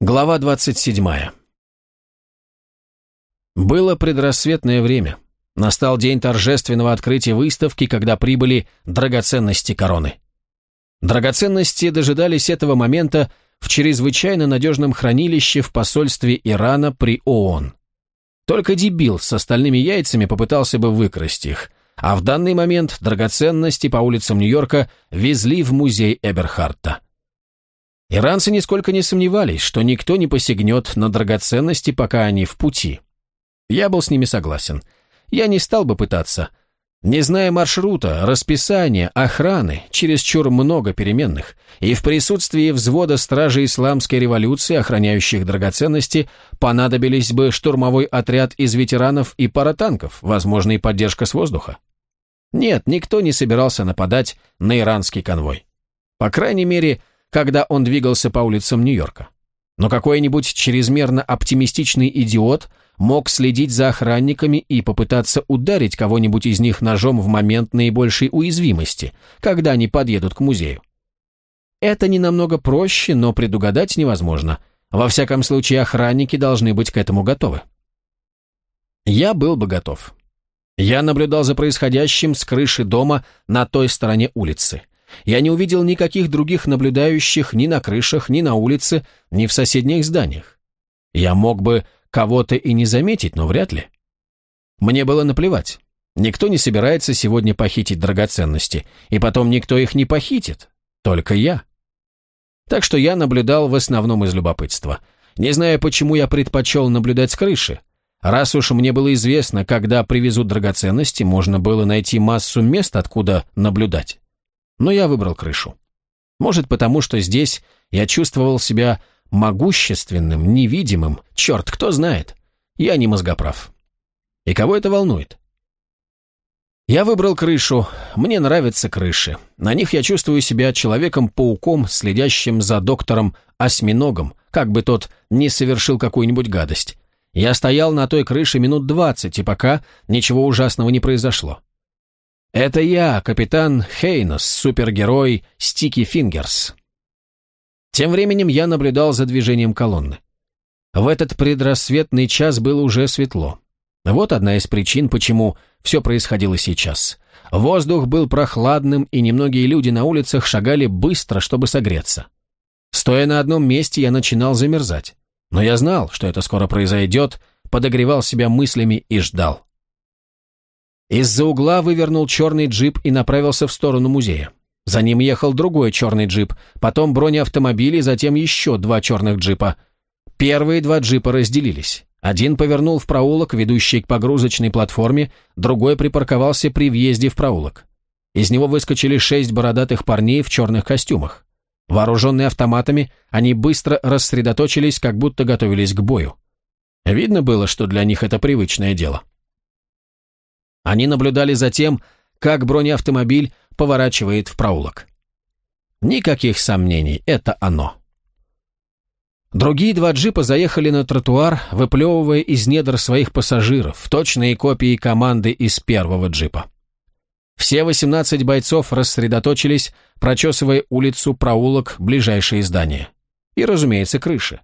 Глава 27. Было предрассветное время. Настал день торжественного открытия выставки, когда прибыли драгоценности короны. Драгоценности дожидались этого момента в чрезвычайно надежном хранилище в посольстве Ирана при ООН. Только дебил с остальными яйцами попытался бы выкрасть их, а в данный момент драгоценности по улицам Нью-Йорка везли в музей Эберхарта. Иранцы нисколько не сомневались, что никто не посягнет на драгоценности, пока они в пути. Я был с ними согласен. Я не стал бы пытаться. Не зная маршрута, расписания, охраны, чересчур много переменных, и в присутствии взвода стражей исламской революции, охраняющих драгоценности, понадобились бы штурмовой отряд из ветеранов и пара танков, возможно, и поддержка с воздуха. Нет, никто не собирался нападать на иранский конвой. По крайней мере, когда он двигался по улицам Нью-Йорка. Но какой-нибудь чрезмерно оптимистичный идиот мог следить за охранниками и попытаться ударить кого-нибудь из них ножом в момент наибольшей уязвимости, когда они подъедут к музею. Это не намного проще, но предугадать невозможно. Во всяком случае, охранники должны быть к этому готовы. Я был бы готов. Я наблюдал за происходящим с крыши дома на той стороне улицы. Я не увидел никаких других наблюдающих ни на крышах, ни на улице, ни в соседних зданиях. Я мог бы кого-то и не заметить, но вряд ли. Мне было наплевать. Никто не собирается сегодня похитить драгоценности, и потом никто их не похитит, только я. Так что я наблюдал в основном из любопытства. Не знаю, почему я предпочел наблюдать с крыши. Раз уж мне было известно, когда привезут драгоценности, можно было найти массу мест, откуда наблюдать но я выбрал крышу. Может, потому что здесь я чувствовал себя могущественным, невидимым, черт, кто знает. Я не мозгоправ. И кого это волнует? Я выбрал крышу. Мне нравятся крыши. На них я чувствую себя человеком-пауком, следящим за доктором-осьминогом, как бы тот не совершил какую-нибудь гадость. Я стоял на той крыше минут двадцать, и пока ничего ужасного не произошло. Это я, капитан Хейнос, супергерой Стики Фингерс. Тем временем я наблюдал за движением колонны. В этот предрассветный час было уже светло. Вот одна из причин, почему все происходило сейчас. Воздух был прохладным, и немногие люди на улицах шагали быстро, чтобы согреться. Стоя на одном месте, я начинал замерзать. Но я знал, что это скоро произойдет, подогревал себя мыслями и ждал. Из-за угла вывернул черный джип и направился в сторону музея. За ним ехал другой черный джип, потом бронеавтомобили, затем еще два черных джипа. Первые два джипа разделились. Один повернул в проулок, ведущий к погрузочной платформе, другой припарковался при въезде в проулок. Из него выскочили шесть бородатых парней в черных костюмах. Вооруженные автоматами, они быстро рассредоточились, как будто готовились к бою. Видно было, что для них это привычное дело. Они наблюдали за тем, как бронеавтомобиль поворачивает в проулок. Никаких сомнений, это оно. Другие два джипа заехали на тротуар, выплевывая из недр своих пассажиров, точные копии команды из первого джипа. Все 18 бойцов рассредоточились, прочесывая улицу, проулок, ближайшие здания. И, разумеется, крыши.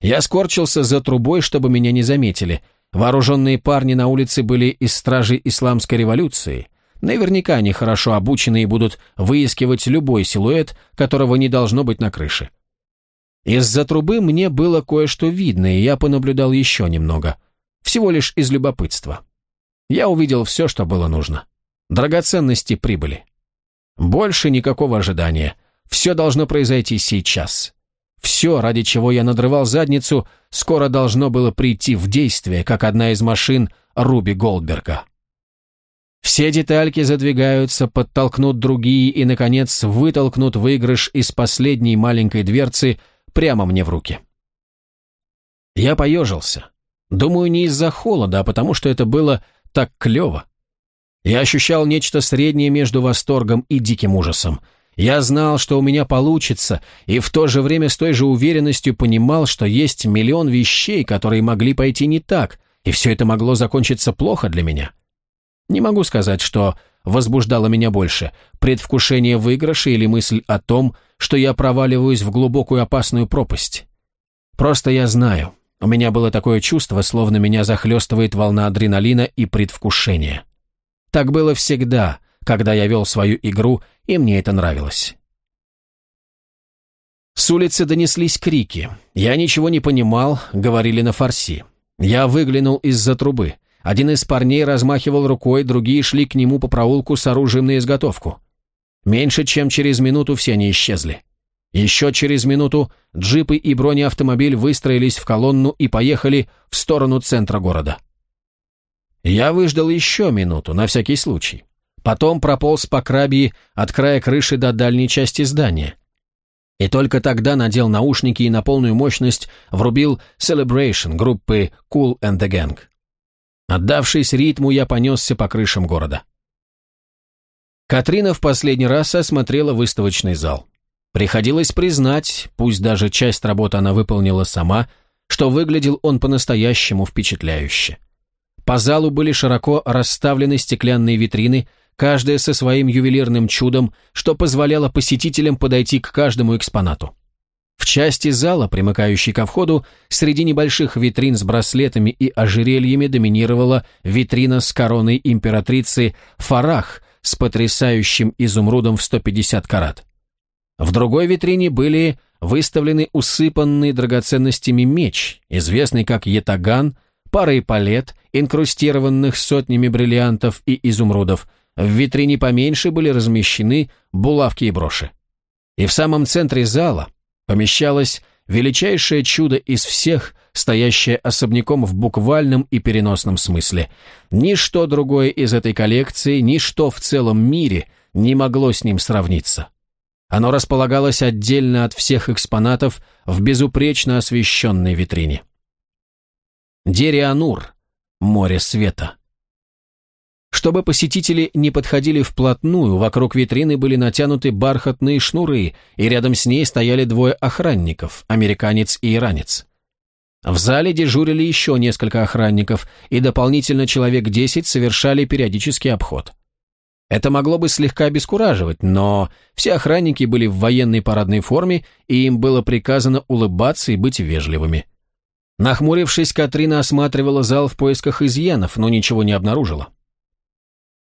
Я скорчился за трубой, чтобы меня не заметили – Вооруженные парни на улице были из стражей исламской революции. Наверняка они хорошо обучены и будут выискивать любой силуэт, которого не должно быть на крыше. Из-за трубы мне было кое-что видно, и я понаблюдал еще немного. Всего лишь из любопытства. Я увидел все, что было нужно. Драгоценности прибыли. Больше никакого ожидания. Все должно произойти сейчас. Все, ради чего я надрывал задницу, скоро должно было прийти в действие, как одна из машин Руби Голдберга. Все детальки задвигаются, подтолкнут другие и, наконец, вытолкнут выигрыш из последней маленькой дверцы прямо мне в руки. Я поежился. Думаю, не из-за холода, а потому что это было так клево. Я ощущал нечто среднее между восторгом и диким ужасом – я знал, что у меня получится, и в то же время с той же уверенностью понимал, что есть миллион вещей, которые могли пойти не так, и все это могло закончиться плохо для меня. Не могу сказать, что возбуждало меня больше, предвкушение выигрыша или мысль о том, что я проваливаюсь в глубокую опасную пропасть. Просто я знаю. У меня было такое чувство, словно меня захлестывает волна адреналина и предвкушения. Так было всегда, когда я вел свою игру, и мне это нравилось. С улицы донеслись крики. Я ничего не понимал, говорили на фарси. Я выглянул из-за трубы. Один из парней размахивал рукой, другие шли к нему по проулку с оружием на изготовку. Меньше чем через минуту все они исчезли. Еще через минуту джипы и бронеавтомобиль выстроились в колонну и поехали в сторону центра города. Я выждал еще минуту, на всякий случай. Потом прополз по крабьи от края крыши до дальней части здания. И только тогда надел наушники и на полную мощность врубил Celebration группы Cool and the Gang. Отдавшись ритму, я понесся по крышам города. Катрина в последний раз осмотрела выставочный зал. Приходилось признать, пусть даже часть работы она выполнила сама, что выглядел он по-настоящему впечатляюще. По залу были широко расставлены стеклянные витрины, каждая со своим ювелирным чудом, что позволяло посетителям подойти к каждому экспонату. В части зала, примыкающей ко входу, среди небольших витрин с браслетами и ожерельями доминировала витрина с короной императрицы Фарах с потрясающим изумрудом в 150 карат. В другой витрине были выставлены усыпанный драгоценностями меч, известный как ятаган, пара эполет, инкрустированных сотнями бриллиантов и изумрудов, в витрине поменьше были размещены булавки и броши. И в самом центре зала помещалось величайшее чудо из всех, стоящее особняком в буквальном и переносном смысле. Ничто другое из этой коллекции, ничто в целом мире не могло с ним сравниться. Оно располагалось отдельно от всех экспонатов в безупречно освещенной витрине. Дерианур, море света. Чтобы посетители не подходили вплотную, вокруг витрины были натянуты бархатные шнуры, и рядом с ней стояли двое охранников, американец и иранец. В зале дежурили еще несколько охранников, и дополнительно человек десять совершали периодический обход. Это могло бы слегка обескураживать, но все охранники были в военной парадной форме, и им было приказано улыбаться и быть вежливыми. Нахмурившись, Катрина осматривала зал в поисках изъянов, но ничего не обнаружила.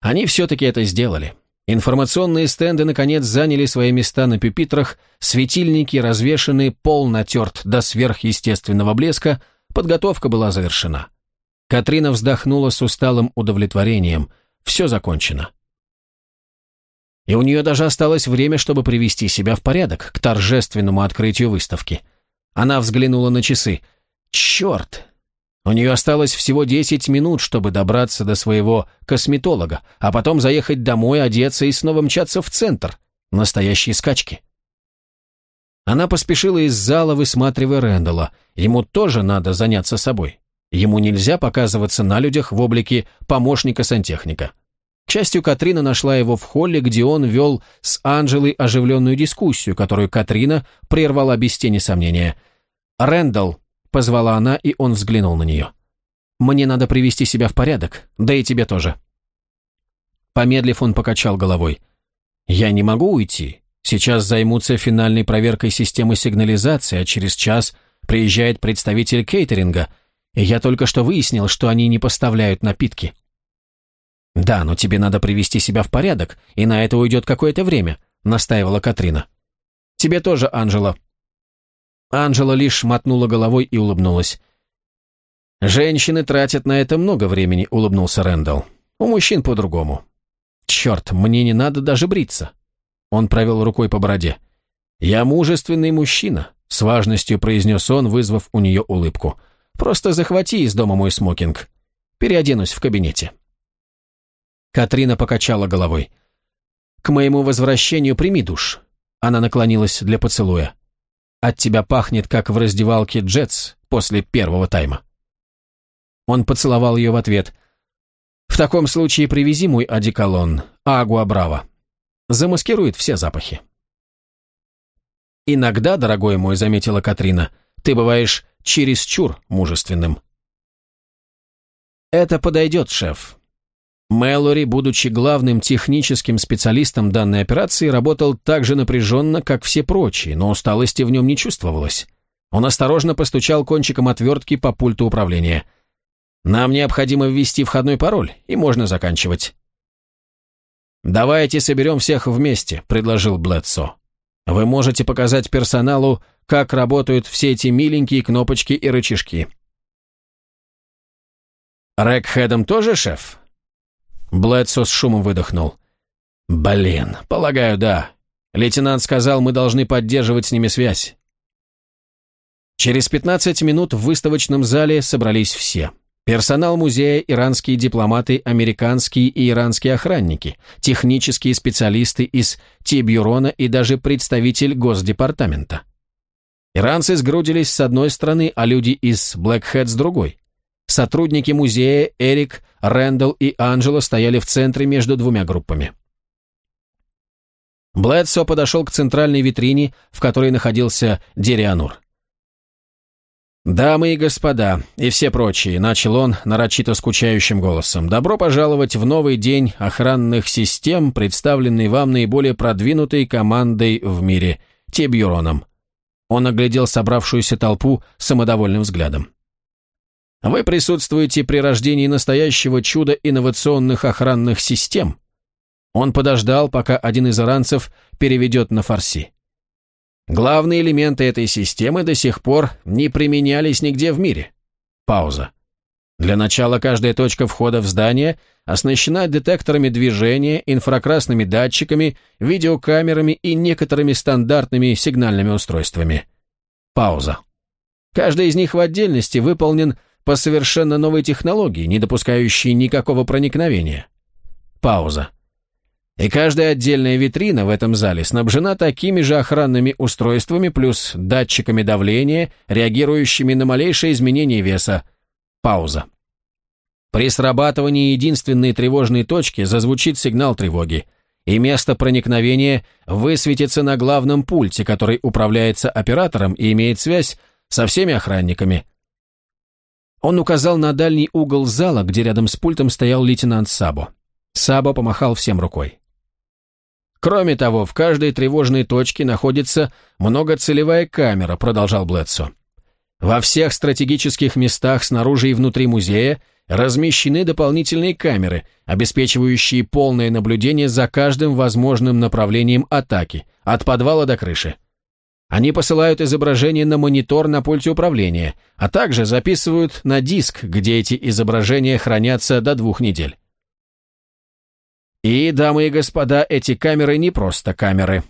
Они все-таки это сделали. Информационные стенды, наконец, заняли свои места на пюпитрах, светильники развешаны, пол натерт до сверхъестественного блеска, подготовка была завершена. Катрина вздохнула с усталым удовлетворением. Все закончено. И у нее даже осталось время, чтобы привести себя в порядок к торжественному открытию выставки. Она взглянула на часы. «Черт, у нее осталось всего 10 минут, чтобы добраться до своего косметолога, а потом заехать домой, одеться и снова мчаться в центр. Настоящие скачки. Она поспешила из зала, высматривая Рэндалла. Ему тоже надо заняться собой. Ему нельзя показываться на людях в облике помощника-сантехника. К счастью, Катрина нашла его в холле, где он вел с Анжелой оживленную дискуссию, которую Катрина прервала без тени сомнения. «Рэндалл, Позвала она, и он взглянул на нее. «Мне надо привести себя в порядок, да и тебе тоже». Помедлив, он покачал головой. «Я не могу уйти. Сейчас займутся финальной проверкой системы сигнализации, а через час приезжает представитель кейтеринга, и я только что выяснил, что они не поставляют напитки». «Да, но тебе надо привести себя в порядок, и на это уйдет какое-то время», — настаивала Катрина. «Тебе тоже, Анжела», Анжела лишь мотнула головой и улыбнулась. «Женщины тратят на это много времени», — улыбнулся Рэндалл. «У мужчин по-другому». «Черт, мне не надо даже бриться». Он провел рукой по бороде. «Я мужественный мужчина», — с важностью произнес он, вызвав у нее улыбку. «Просто захвати из дома мой смокинг. Переоденусь в кабинете». Катрина покачала головой. «К моему возвращению прими душ». Она наклонилась для поцелуя. От тебя пахнет, как в раздевалке Джетс после первого тайма». Он поцеловал ее в ответ. «В таком случае привези мой одеколон, Агуа Браво. Замаскирует все запахи». «Иногда, дорогой мой», — заметила Катрина, — «ты бываешь чересчур мужественным». «Это подойдет, шеф. Мэлори, будучи главным техническим специалистом данной операции, работал так же напряженно, как все прочие, но усталости в нем не чувствовалось. Он осторожно постучал кончиком отвертки по пульту управления. «Нам необходимо ввести входной пароль, и можно заканчивать». «Давайте соберем всех вместе», — предложил Блэдсо. «Вы можете показать персоналу, как работают все эти миленькие кнопочки и рычажки». «Рэкхедом тоже шеф?» Блэдсо с шумом выдохнул. «Блин, полагаю, да. Лейтенант сказал, мы должны поддерживать с ними связь». Через 15 минут в выставочном зале собрались все. Персонал музея, иранские дипломаты, американские и иранские охранники, технические специалисты из Тибюрона и даже представитель Госдепартамента. Иранцы сгрудились с одной стороны, а люди из Блэкхэт с другой. Сотрудники музея Эрик, Рэндалл и Анджело стояли в центре между двумя группами. Блэдсо подошел к центральной витрине, в которой находился Дерианур. «Дамы и господа, и все прочие», — начал он нарочито скучающим голосом, «добро пожаловать в новый день охранных систем, представленный вам наиболее продвинутой командой в мире — Тебьюроном». Он оглядел собравшуюся толпу самодовольным взглядом. «Вы присутствуете при рождении настоящего чуда инновационных охранных систем». Он подождал, пока один из иранцев переведет на фарси. Главные элементы этой системы до сих пор не применялись нигде в мире. Пауза. Для начала каждая точка входа в здание оснащена детекторами движения, инфракрасными датчиками, видеокамерами и некоторыми стандартными сигнальными устройствами. Пауза. Каждый из них в отдельности выполнен по совершенно новой технологии, не допускающей никакого проникновения. Пауза. И каждая отдельная витрина в этом зале снабжена такими же охранными устройствами плюс датчиками давления, реагирующими на малейшее изменение веса. Пауза. При срабатывании единственной тревожной точки зазвучит сигнал тревоги, и место проникновения высветится на главном пульте, который управляется оператором и имеет связь со всеми охранниками. Он указал на дальний угол зала, где рядом с пультом стоял лейтенант Сабо. Сабо помахал всем рукой. Кроме того, в каждой тревожной точке находится многоцелевая камера, продолжал Блэдсо. Во всех стратегических местах снаружи и внутри музея размещены дополнительные камеры, обеспечивающие полное наблюдение за каждым возможным направлением атаки, от подвала до крыши. Они посылают изображения на монитор на пульте управления, а также записывают на диск, где эти изображения хранятся до двух недель. И, дамы и господа, эти камеры не просто камеры.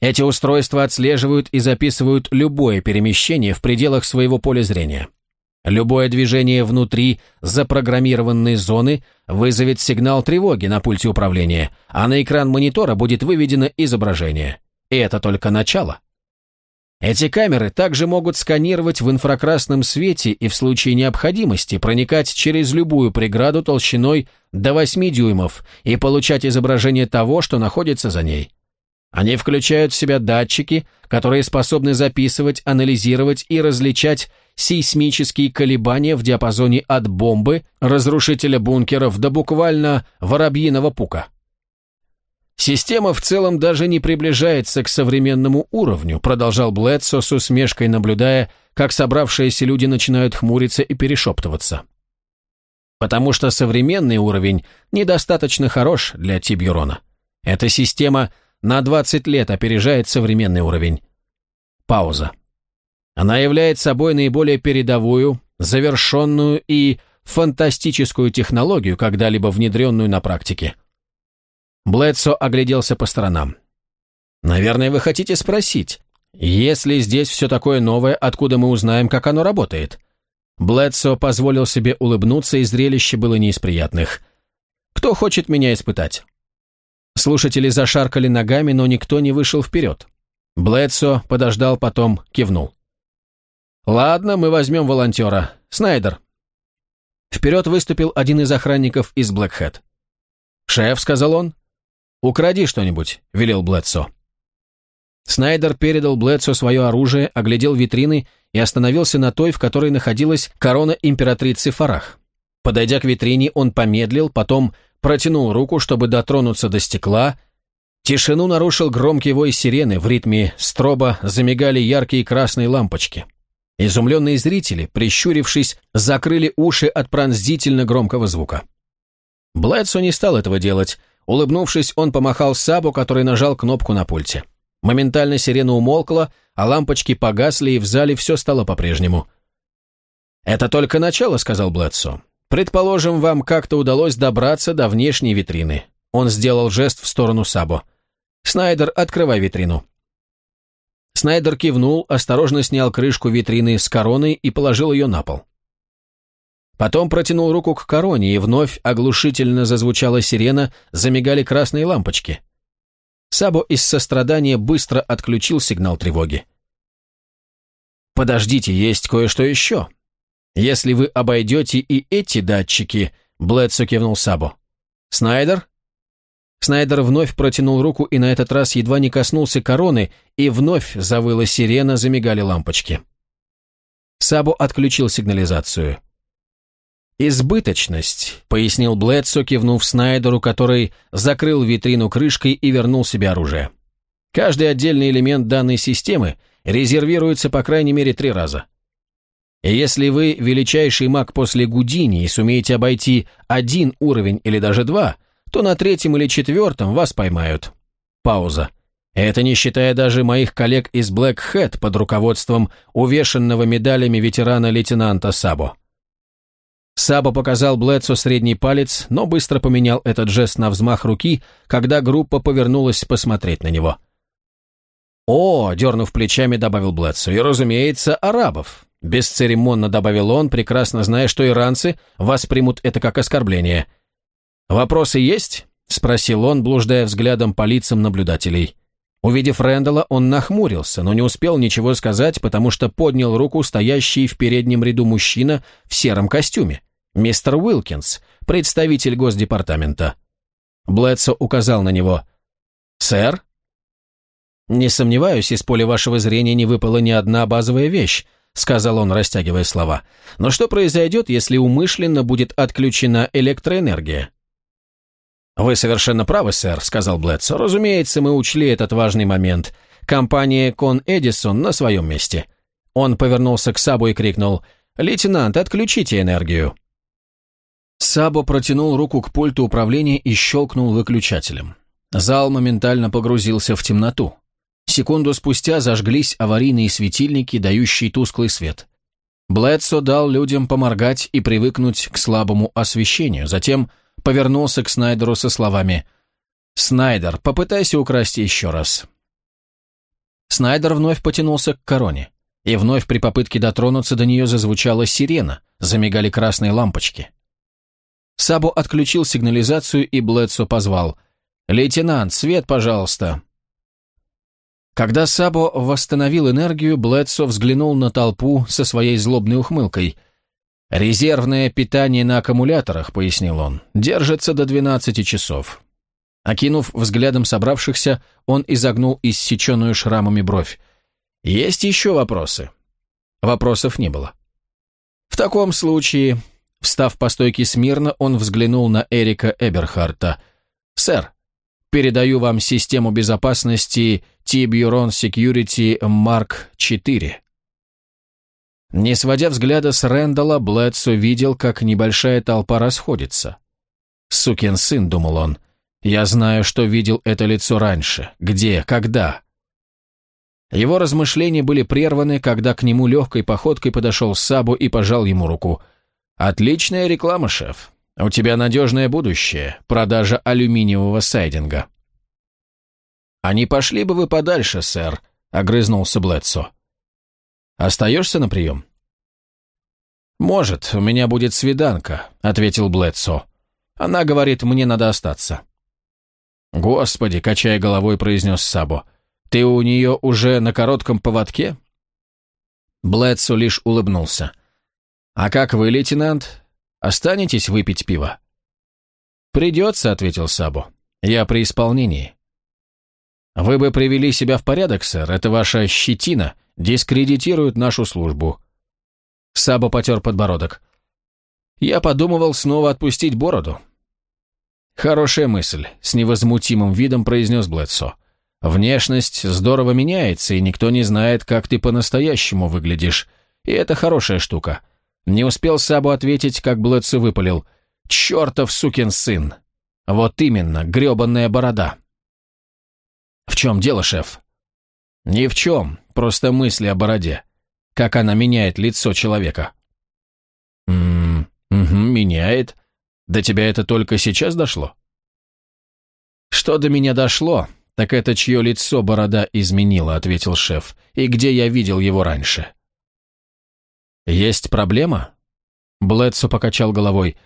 Эти устройства отслеживают и записывают любое перемещение в пределах своего поля зрения. Любое движение внутри запрограммированной зоны вызовет сигнал тревоги на пульте управления, а на экран монитора будет выведено изображение. И это только начало. Эти камеры также могут сканировать в инфракрасном свете и в случае необходимости проникать через любую преграду толщиной до 8 дюймов и получать изображение того, что находится за ней. Они включают в себя датчики, которые способны записывать, анализировать и различать сейсмические колебания в диапазоне от бомбы, разрушителя бункеров до буквально воробьиного пука. Система в целом даже не приближается к современному уровню, продолжал Блэдсо с усмешкой, наблюдая, как собравшиеся люди начинают хмуриться и перешептываться. Потому что современный уровень недостаточно хорош для Тибьюрона. Эта система на 20 лет опережает современный уровень. Пауза. Она является собой наиболее передовую, завершенную и фантастическую технологию, когда-либо внедренную на практике. Блэдсо огляделся по сторонам. «Наверное, вы хотите спросить, если здесь все такое новое, откуда мы узнаем, как оно работает?» Блэдсо позволил себе улыбнуться, и зрелище было не из приятных. «Кто хочет меня испытать?» Слушатели зашаркали ногами, но никто не вышел вперед. Блэдсо подождал, потом кивнул. «Ладно, мы возьмем волонтера. Снайдер». Вперед выступил один из охранников из Блэкхэт. «Шеф», — сказал он, «Укради что-нибудь», — велел Блэдсо. Снайдер передал Блэдсо свое оружие, оглядел витрины и остановился на той, в которой находилась корона императрицы Фарах. Подойдя к витрине, он помедлил, потом протянул руку, чтобы дотронуться до стекла. Тишину нарушил громкий вой сирены, в ритме строба замигали яркие красные лампочки. Изумленные зрители, прищурившись, закрыли уши от пронзительно громкого звука. Блэдсо не стал этого делать. Улыбнувшись, он помахал Сабу, который нажал кнопку на пульте. Моментально сирена умолкла, а лампочки погасли, и в зале все стало по-прежнему. «Это только начало», — сказал Блэдсо. «Предположим, вам как-то удалось добраться до внешней витрины». Он сделал жест в сторону Сабо. «Снайдер, открывай витрину». Снайдер кивнул, осторожно снял крышку витрины с короной и положил ее на пол. Потом протянул руку к короне, и вновь оглушительно зазвучала сирена, замигали красные лампочки. Сабо из сострадания быстро отключил сигнал тревоги. «Подождите, есть кое-что еще. Если вы обойдете и эти датчики...» Блэдсо кивнул Сабо. «Снайдер?» Снайдер вновь протянул руку и на этот раз едва не коснулся короны, и вновь завыла сирена, замигали лампочки. Сабо отключил сигнализацию. «Избыточность», — пояснил Блэдсо, кивнув Снайдеру, который закрыл витрину крышкой и вернул себе оружие. «Каждый отдельный элемент данной системы резервируется по крайней мере три раза. И если вы величайший маг после Гудини и сумеете обойти один уровень или даже два, то на третьем или четвертом вас поймают». Пауза. Это не считая даже моих коллег из Black Hat под руководством увешанного медалями ветерана-лейтенанта Сабо. Саба показал Блэдсу средний палец, но быстро поменял этот жест на взмах руки, когда группа повернулась посмотреть на него. «О!» — дернув плечами, добавил Блэдсу. «И, разумеется, арабов!» Бесцеремонно добавил он, прекрасно зная, что иранцы воспримут это как оскорбление. «Вопросы есть?» — спросил он, блуждая взглядом по лицам наблюдателей. Увидев Рэндала, он нахмурился, но не успел ничего сказать, потому что поднял руку стоящий в переднем ряду мужчина в сером костюме. «Мистер Уилкинс, представитель Госдепартамента». Блэдсо указал на него. «Сэр?» «Не сомневаюсь, из поля вашего зрения не выпала ни одна базовая вещь», сказал он, растягивая слова. «Но что произойдет, если умышленно будет отключена электроэнергия?» «Вы совершенно правы, сэр», — сказал Блэдсо. «Разумеется, мы учли этот важный момент. Компания Кон Эдисон на своем месте». Он повернулся к Сабу и крикнул «Лейтенант, отключите энергию». Сабо протянул руку к пульту управления и щелкнул выключателем. Зал моментально погрузился в темноту. Секунду спустя зажглись аварийные светильники, дающие тусклый свет. Блэдсо дал людям поморгать и привыкнуть к слабому освещению, затем повернулся к Снайдеру со словами «Снайдер, попытайся украсть еще раз». Снайдер вновь потянулся к короне, и вновь при попытке дотронуться до нее зазвучала сирена, замигали красные лампочки. Сабу отключил сигнализацию, и Блэдсо позвал. «Лейтенант, свет, пожалуйста!» Когда Сабо восстановил энергию, Блэдсо взглянул на толпу со своей злобной ухмылкой. «Резервное питание на аккумуляторах», — пояснил он, — «держится до 12 часов». Окинув взглядом собравшихся, он изогнул иссеченную шрамами бровь. «Есть еще вопросы?» Вопросов не было. «В таком случае Встав по стойке смирно, он взглянул на Эрика Эберхарта. «Сэр, передаю вам систему безопасности T-Buron Security Mark 4». Не сводя взгляда с Рэндалла, Блэдс увидел, как небольшая толпа расходится. «Сукин сын», — думал он, — «я знаю, что видел это лицо раньше. Где? Когда?» Его размышления были прерваны, когда к нему легкой походкой подошел Сабу и пожал ему руку — «Отличная реклама, шеф. У тебя надежное будущее. Продажа алюминиевого сайдинга». «А не пошли бы вы подальше, сэр», — огрызнулся Блэдсо. «Остаешься на прием?» «Может, у меня будет свиданка», — ответил Блэдсо. «Она говорит, мне надо остаться». «Господи», — качая головой, произнес Сабо, — «ты у нее уже на коротком поводке?» Блэдсо лишь улыбнулся. «А как вы, лейтенант? Останетесь выпить пиво?» «Придется», — ответил Сабо. «Я при исполнении». «Вы бы привели себя в порядок, сэр. Это ваша щетина дискредитирует нашу службу». Сабо потер подбородок. «Я подумывал снова отпустить бороду». «Хорошая мысль», — с невозмутимым видом произнес Блэдсо. «Внешность здорово меняется, и никто не знает, как ты по-настоящему выглядишь. И это хорошая штука». Не успел Сабу ответить, как Блэдсо выпалил. «Чертов сукин сын!» «Вот именно, гребанная борода!» «В чем дело, шеф?» «Ни в чем, просто мысли о бороде. Как она меняет лицо человека». «Ммм, угу, меняет. До тебя это только сейчас дошло?» «Что до меня дошло, так это чье лицо борода изменила», — ответил шеф. «И где я видел его раньше?» «Есть проблема?» Блэдсо покачал головой.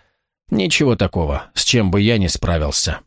«Ничего такого, с чем бы я не справился».